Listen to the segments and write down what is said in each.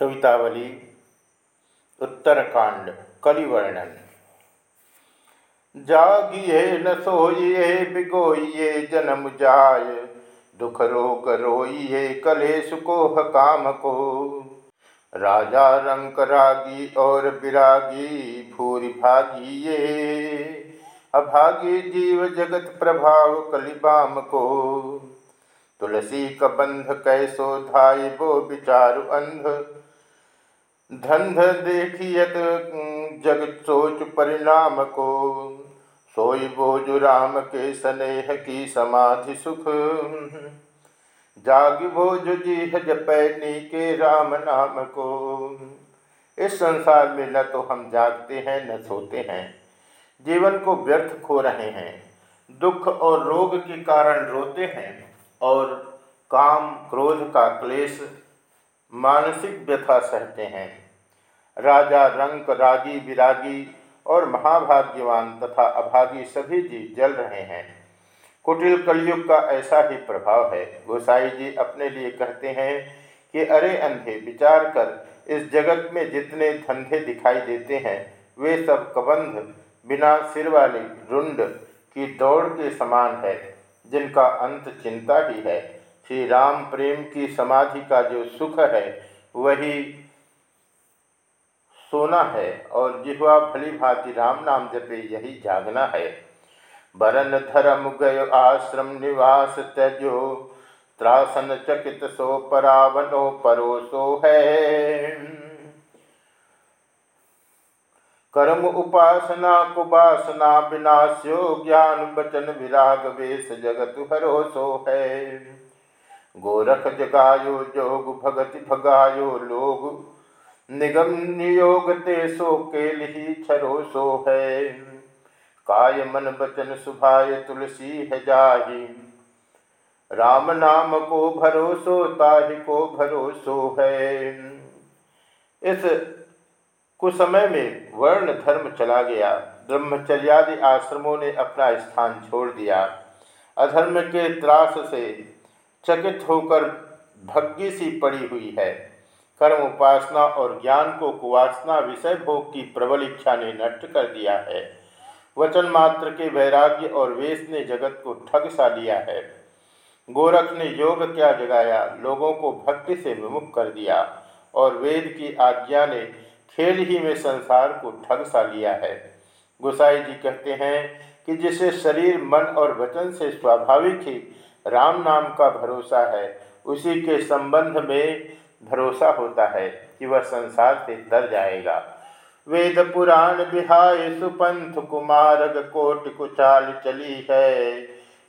कवितावली, उत्तरकांड, कलिवर्णन। जागिए न सोइए, बिगोइए, जन्म जाय दुख रोग रोइए, कलेश को काम को। राजा रंक रागी और विरागी भूरि भागिए, अभागी जीव जगत प्रभाव कलिबाम को। तुलसी कबंध कैसो धाय वो विचारु अंध धंध देखियत जग सोच परिणाम को सोई बोज राम के स्नेह की समाधि सुख। जाग भोज जी जपैनी के राम नाम को इस संसार में न तो हम जागते हैं, न सोते हैं। जीवन को व्यर्थ खो रहे हैं। दुख और रोग के कारण रोते हैं और काम, क्रोध का क्लेश मानसिक व्यथा सहते हैं। राजा, रंक, रागी, विरागी और महाभाग्यवान तथा अभागी सभी जीव जल रहे हैं। कुटिल कलयुग का ऐसा ही प्रभाव है। गोसाई जी अपने लिए कहते हैं कि, अरे अंधे, विचार कर, इस जगत में जितने धंधे दिखाई देते हैं, वे सब कबंध, बिना सिर वाली रुंड की दौड़ के समान है, जिनका अंत चिंता ही है। श्री राम प्रेम की समाधि का जो सुख है, वही सोना है और जिहवा भली भांति राम नाम जपे यही जागना है। बरन धर्म गय आश्रम निवास त्यजो, त्रासन चकित सो परावनो परोसो है। कर्म उपासना कुपासना विनाश्यो ज्ञान वचन विराग वेश जगत भरोसो है। गोरख जगायो, जोग भगति भगायो, लोग निगम नियोग ते सो के लिही छरो सो है। काय मन बचन सुभाय तुलसी है जाही। राम नाम को भरोसो, ताहि को भरोसो है। इस कुछ समय में वर्ण धर्म चला गया। ब्रह्मचर्यादि आश्रमों ने अपना स्थान छोड़ दिया। अधर्म के त्रास से चकित होकर भग्गी सी पड़ी हुई है। कर्म उपासना और ज्ञान को कुवासना विषय भोग की प्रबल इच्छा ने नष्ट कर दिया है। वचन मात्र के वैराग्य और वेश ने जगत को ठग सा लिया है। गोरख ने योग क्या जगाया, लोगों को भक्ति से विमुख कर दिया और वेद की आज्ञा ने खेल ही में संसार को ठग सा लिया है। गोसाई जी कहते हैं कि जिसे शरीर, मन और वचन से स्वाभाविक ही राम नाम का भरोसा है, उसी के संबंध में भरोसा होता है कि वह संसार से तर जाएगा। वेद पुराण बिहाय सुपंथ कुमार कोट कुचाल चली है।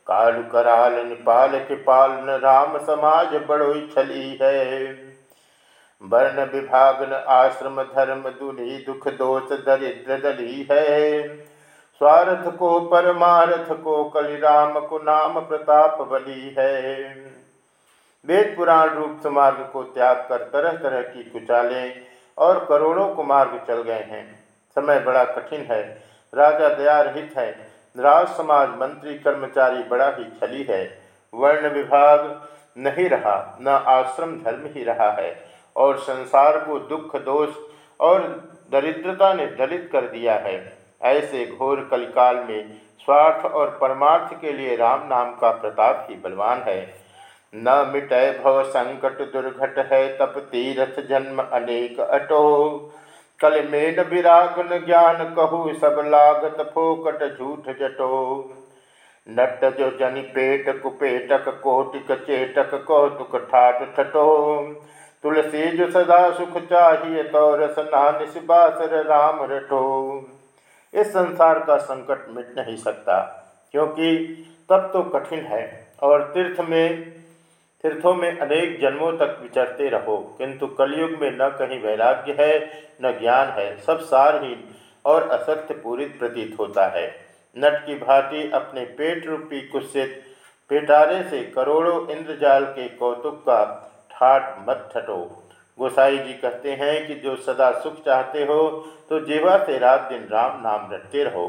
काल कराल निपाल कृपाल राम समाज बड़ोई छली है। वर्ण विभाग न आश्रम धर्म दुनि दुख दोष दरिद्र दली है। स्वार्थ को, परमार्थ को, कलिराम को नाम प्रताप बली है। वेद पुराण रूप समार्ग को त्याग कर तरह तरह की कुचालें और करोड़ों को मार्ग चल गए हैं। समय बड़ा कठिन है, राजा दया रहित है, राज समाज मंत्री कर्मचारी बड़ा ही छली है, वर्ण विभाग नहीं रहा, न आश्रम धर्म ही रहा है, और संसार को दुख, दोष और दरिद्रता ने दलित कर दिया है। ऐसे घोर कलिकाल में स्वार्थ और परमार्थ के लिए राम नाम का प्रताप ही बलवान है। न मिटय भव संकट दुर्घट है, तप तीर्थ जन्म अनेक अटो। कल मेन विराग न ज्ञान कहु, सब लागत फोकट झूठ जटो। नट जो जनि पेट कुपेटक, कोटिक चेटक कौतुक ठाट ठटो तुलसी जो सदा सुख चाहिए तो रसना निस्बासर राम रटो। इस संसार का संकट मिट नहीं सकता, क्योंकि तब तो कठिन है और तीर्थ में, तीर्थों में अनेक जन्मों तक विचरते रहो, किंतु कलयुग में न कहीं वैराग्य है, न ज्ञान है, सब सारहीन और असत्य पूरित प्रतीत होता है। नट की भांति अपने पेट रूपी कुत्सित पेटारे से करोड़ों इंद्रजाल के कौतुक का ठाट मत ठटो। गोसाई जी कहते हैं कि जो सदा सुख चाहते हो तो जीवा से रात दिन राम नाम रटते रहो।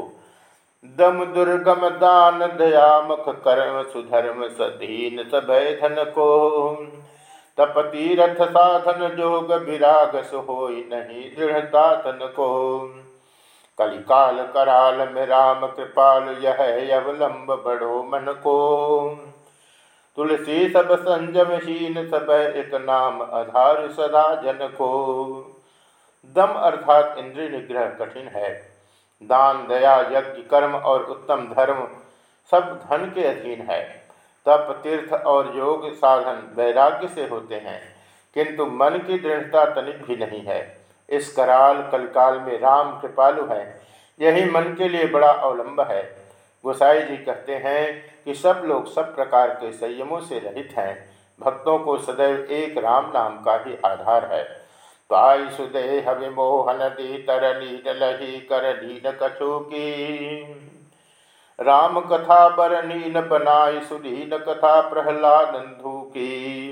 दम दुर्गम दान दयामख कर्म सुधर्म सधीन सभय धन को। तपतीरथ साधन जोग विराग हो नहीं दृढ़ता तन को। कलिकाल कराल में राम कृपाल यह अवलंब बड़ो मन को। तुलसी सब संजमहीन सब एक नाम आधार सदा जन को। दम अर्थात इंद्रिय निग्रह कठिन है। दान, दया, यज्ञ, कर्म और उत्तम धर्म सब धन के अधीन है। तप, तीर्थ और योग साधन वैराग्य से होते हैं, किंतु मन की दृढ़ता तनिक भी नहीं है। इस कराल कलकाल में राम कृपालु है। यही मन के लिए बड़ा अवलंब है। गोसाई जी कहते हैं कि सब लोग सब प्रकार के संयमों से रहित हैं। भक्तों को सदैव एक राम नाम का ही आधार है। पाई सुदेह विमोहन दी तरनी लही कर लीन कछु की। राम कथा बर नीन बनाई सुदीन कथा प्रहलाद की।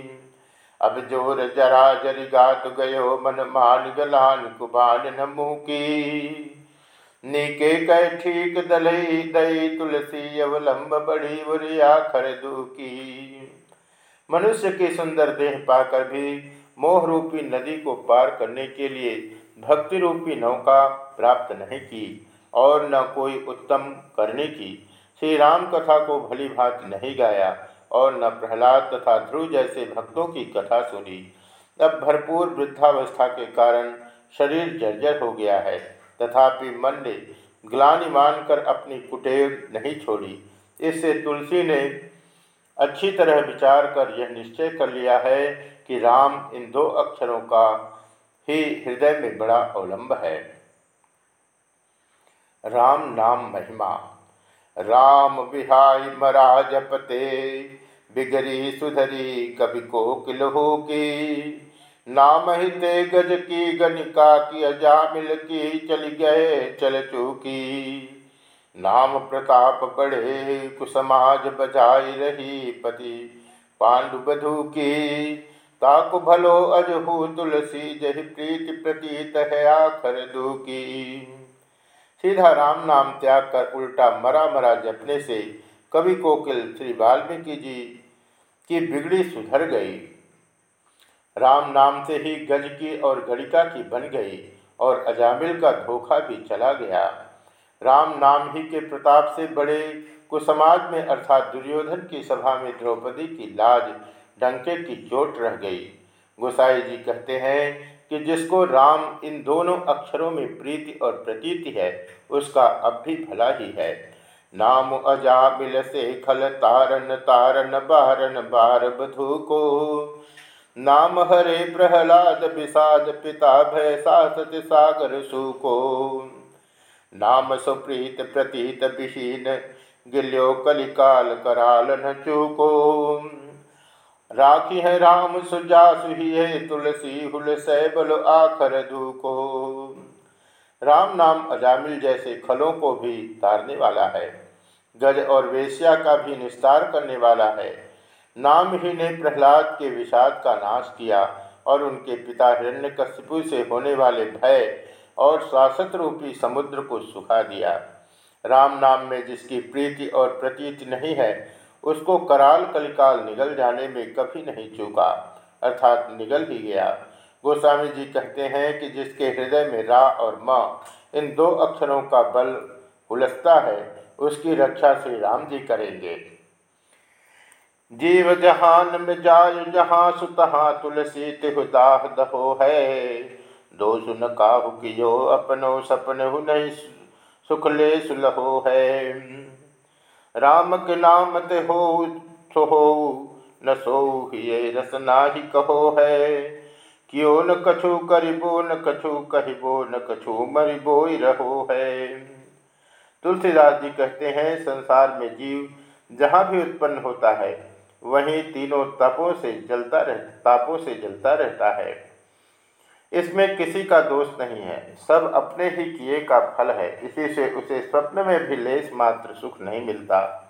अब ज़ोर जरा जरी गात गयो मन मान गलान कुबान नमु की। नीके कै ठीक दलई दई तुलसी अवलंब बड़ी बुरिया खर की मनुष्य की सुंदर देह पाकर भी मोह रूपी नदी को पार करने के लिए भक्ति रूपी नौका प्राप्त नहीं की और न कोई उत्तम करने की। श्री राम कथा को भली भांति नहीं गाया और न प्रहलाद तथा ध्रुव जैसे भक्तों की कथा सुनी। अब भरपूर वृद्धावस्था के कारण शरीर जर्जर हो गया है। तथापि मन ने ग्लानि मानकर अपनी कुटेर नहीं छोड़ी। इससे तुलसी ने अच्छी तरह विचार कर यह निश्चय कर लिया है कि राम इन दो अक्षरों का ही हृदय में बड़ा अवलंब है। राम नाम महिमा। राम बिहाई मरा जपते, बिगरी सुधरी कवि को किलहो की नाम ही ते गज की गनिका की अजामिल की चल गए, चल चूकी। नाम प्रताप बढ़े कुसमाज बजाई रही पति। पांडु बधु की, ताकु भलो अजहू तुलसी, जही प्रीति प्रतीत है आखर दू की सीधा राम नाम त्याग कर उल्टा मरा मरा जपने से कवि कोकिल श्री वाल्मीकि जी की बिगड़ी सुधर गई। राम नाम से ही गज की और गणिका की बन गई और अजामिल का धोखा भी चला गया। राम नाम ही के प्रताप से बड़े कुसमाज में अर्थात दुर्योधन की सभा में द्रौपदी की लाज डंके की चोट रह गई। गोसाई जी कहते हैं कि जिसको राम इन दोनों अक्षरों में प्रीति और प्रतीति है, उसका अब भी भला ही है। नाम अजा मिल से खल तारन तारन बारन बार बधु को नाम हरे प्रहलाद विषाद पिता भय सासत सागर सुको। नाम सुप्रीत प्रतीत विहीन, गिल्यो कलिकाल कराल न चूको। राखी है राम सुजा सुही है तुलसी हुल सैबल आखर धूको। राम नाम अजामिल जैसे खलों को भी तारने वाला है, गज और वेश्या का भी निस्तार करने वाला है। नाम ही ने प्रहलाद के विषाद का नाश किया और उनके पिता हिरण्यकशिपु से होने वाले भय और शासत रूपी समुद्र को सुखा दिया। राम नाम में जिसकी प्रीति और प्रतीति नहीं है, उसको कराल कलिकाल निगल जाने में कभी नहीं चूका, अर्थात निगल ही गया। गोस्वामी जी कहते हैं कि जिसके हृदय में रा और माँ, इन दो अक्षरों का बल उलसता है, उसकी रक्षा श्री राम जी करेंगे। जीव जहान में जाय, जहाँ सुतहा तुलसी तिहुदाह दहो है। दो सुन काहु कियो, अपनो सपन हु नहीं सुख ले सुलहो है। राम के नाम ते हो, सो हो, न सो ये रस नाही कहो है। क्यों न कछु करिबो, न कछु कहिबो, न कछु मरिबो रहो है। तुलसीदास जी कहते हैं, संसार में जीव जहाँ भी उत्पन्न होता है वहीं तीनों तपों से जलता रह, तापों से जलता रहता है। इसमें किसी का दोष नहीं है। सब अपने ही किए का फल है। इसी से उसे स्वप्न में भी लेस मात्र सुख नहीं मिलता।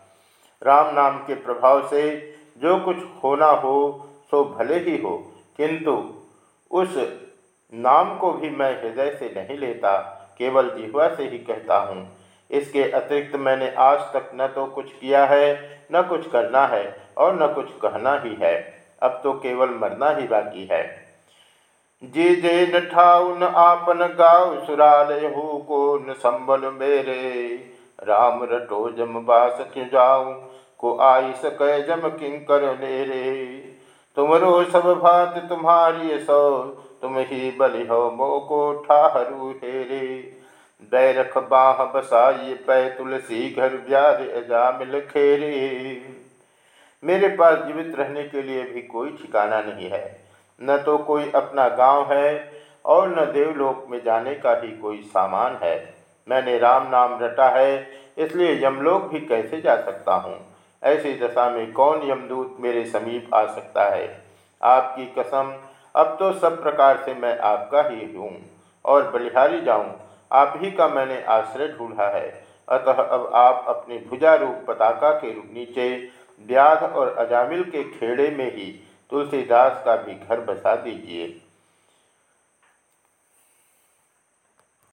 राम नाम के प्रभाव से जो कुछ होना हो, सो भले ही हो। किंतु उस नाम को भी मैं हृदय से नहीं लेता। केवल जिहवा से ही कहता हूँ। इसके अतिरिक्त मैंने आज तक न तो कुछ किया है, न कुछ करना है और न कुछ कहना ही है। अब तो केवल मरना ही बाकी है। जी जे नठाऊ न आपन गाव सुरालय हो को न संबल मेरे। राम रटो जम बास क्यों जाऊ, को आई सक जम किंकर नेरे। तुमरो सब भात तुम्हारी सो, तुम ही बलि हो मोको ठाहरू हेरे। बैरख बाह बसाई पै तुलसी घर व्याध अजामिल खेरे। मेरे पास जीवित रहने के लिए भी कोई ठिकाना नहीं है। न तो कोई अपना गाँव है और न देवलोक में जाने का ही कोई सामान है। मैंने राम नाम रटा है, इसलिए यमलोक भी कैसे जा सकता हूँ? ऐसी दशा में कौन यमदूत मेरे समीप आ सकता है? आपकी कसम, अब तो सब प्रकार से मैं आपका ही हूँ और बलिहारी जाऊँ। आप ही का मैंने आश्रय ढूंढा है। अतः अब आप अपने भुजा रूप पताका के रूप नीचे व्याध और अजामिल के खेड़े में ही तुलसीदास का भी घर बसा दीजिए।